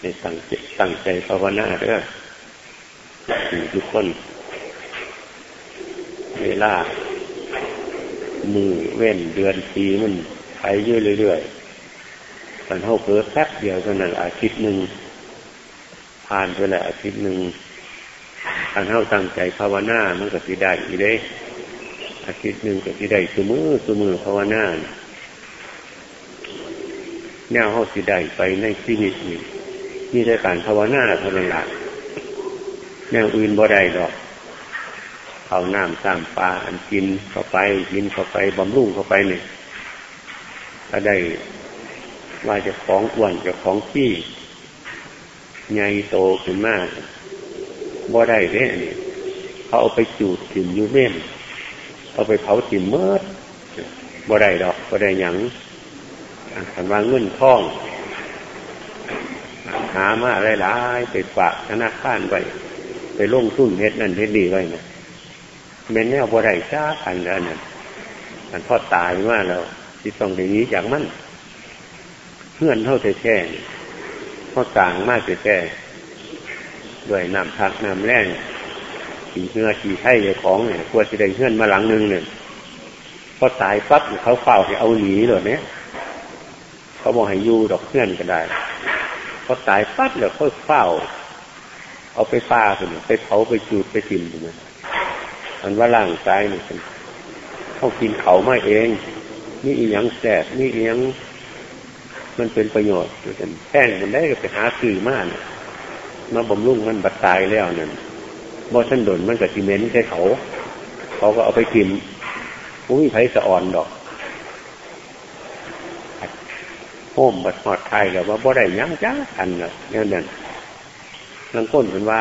ในตั้งใจตั้งใจภาวนาเด้อทุกคน เวลามือเว้นเดือนปีมันไปเยอะเรื่อยๆมันเท่าเพิ่แป๊บเดียวเท่านั้นอาทิตย์หนึ่งผ่านไปแล้วอาทิตย์หนึ่งการเท่าตั้งใจภาวนามันก็สิได้อีเด้อาทิตย์หนึ่งก็สิได้สมือสมือภาวนาแนวเขาสิได้ไปในชีวิตนี้ นี่ได้การภาวนาเท่านั้นละแนวอื่นบ่ได้ดอกเอาน้ำสร้างปลาอันกินเข้าไปกินเข้าไปบำรุงเข้าไปเนี่ยถ้าได้ว่าจะของอ้วนจะของขี้ใหญ่โตขึ้นมากบ่ได้เนี่ยเขาเอาไปจูดถิ่มยูเม่นเอาไปเผาถิ่มเมื่อบ่ได้ดอกบ่ได้หยังคันว่าเงินทอง หามาไรหลายไปฝากธนาคารไว้ไปลงทุนเฮ็ดนั่นเฮ็ดดีไว้นะเมนแนวบ่ได้ชาอันนั้นมันพอตายมาแล้วที่ต้องอย่างนี้อย่างมันเพื่อนเท่าแท้ๆพอต่างมากแท้ด้วยน้ำพักน้ำแรงขี่เนื้อขี่ไข่ของเนี่ยกลัวจะได้เพื่อนมาหลังนึงเนี่ยพอตายปั๊บเขาเฝ้าให้เอาหนีเลยเนี่ยเขาบอกให้ยูดอกเพื่อนก็ได้ พอตายปั๊บแล้วเขาเฝ้า เอาไปฟาคนไปเผาไปจูดไปทิมนะอันว่าล่างกายเนี่ยเขากินเขามาเองนี่อีหยังแสบนี่อีหยังมันเป็นประโยชน์เป็นแท่งมันได้ไปหาสื่อมากมาบำรุงมันบัดตายแล้วนั่นบ่ท่านดนมันกับซีเมนต์ใช่เขา เขาก็เอาไปกินอุ้ยไผ่สะอ่อนดอก โฮมบัดหอดไทยแล้วว่าบ่ได้ยั้งจ้าอันเนี่ยนั่นนั่งก้นเป็นว่า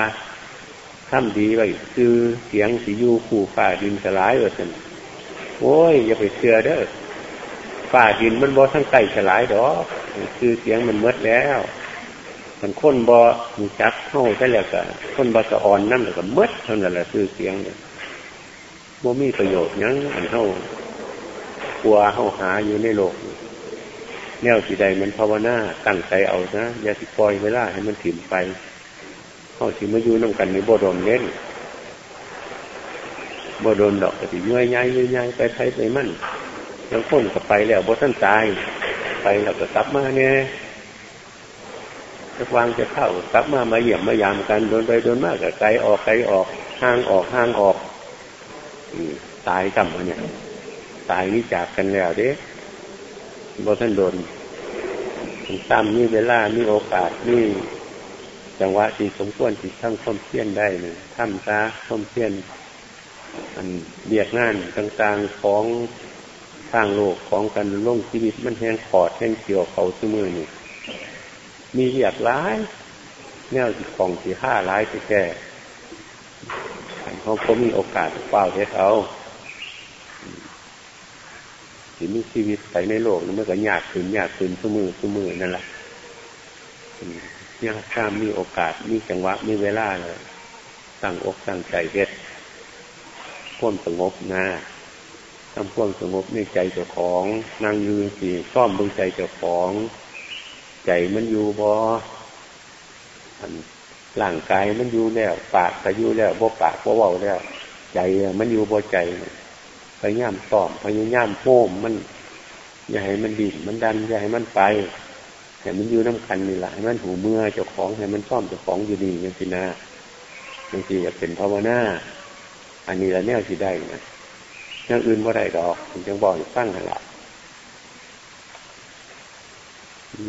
ทำดีไว้คือเสียงสียูคู่ฝ่าดินสลายเออสันโอ้ย อย่าไปเชื่อเด้อฝ่าดินมันบ่ทั้งไก่สลายดอกคือเสียงมันเมดแล้วมันค้นบอมีจับเข้าได้แล้วก็ค้นบอสะอ่อนนั่นแล้วก็เมดเท่านั้นแหละคือเสียงเนี่ยบ่มีประโยชน์ยังอันเข้ากลัวเข้าหาอยู่ในโลก แนวสีใดมันภาวนาตั้งใจเอานะอย่าสิปล่อยเวลาให้มันถิ่มไปเข้าสิมาอยู่น้ำกันในบ่โดนเล่นบ่โดนดอกก็สิย่อยย่อยย่อยไปไปไปมั่นแล้วคนก็ไปแล้วบ่ท่านตาย ไปแล้วก็กลับมาเนี่ยจะวางจะเข้ากลับมามาเยี่ยมมายามกันโดนไปโดนมากกับไกลออกไกลออกห่างออกห่างออกตายจำมาเนี่ย ตายนี่จากกันแล้วเด้ บ่ท่านโดนตามนี่เวลามีโอกาสนี่จังหวะที่สมควรที่ทั้งท่มเพี้ยนได้เนี่ยทำซาท่มเพี้ยน อันเบียกงานต่างๆของทางโลกของกันล่งชีวิตมันแห้งขอดแห้งเกี่ยวเขาสมือนี่มีเรียกร้าย แนวของสี่ห้าร้ายจะแก่เขาก็มีโอกาสเปล่าเทเอา ที่มีชีวิตไปในโลกนั้นมันก็ยากขึ้นยากขึ้นสมือสมือนั่นแหละยากข้ามมีโอกาสมีจังหวะมีเวลาเลยตั้งอกตั้งใจเฮ็ดควมสงบนะทำควมสงบในใจเจ้าของนั่งยืนสี่ซ่อมดูใจเจ้าของ ใจมันอยู่บอร่างกายมันอยู่แล้ว ปากก็อยู่แล้วบ่ปากบ่เบาแล้ว ใจมันอยู่บ่ใจ พยายามตอมพยายามโพ้มมัน อย่าให้มันดิ่นมันดัน อย่าให้มันไปให้มันอยู่น้ำคันนี่แหละให้มันหูเมื่อเจ้าของให้มันซ่อมเจ้าของอยู่ดีอย่างสินะบางทีจะเป็นภาวนาอันนี้ละแนวที่ได้นะอย่างอื่นว่าได้ดอกผมจึงบอกฟังหันละ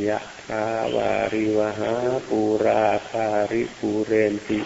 ยะคาวาริวหาปูราคาริปูเรนติ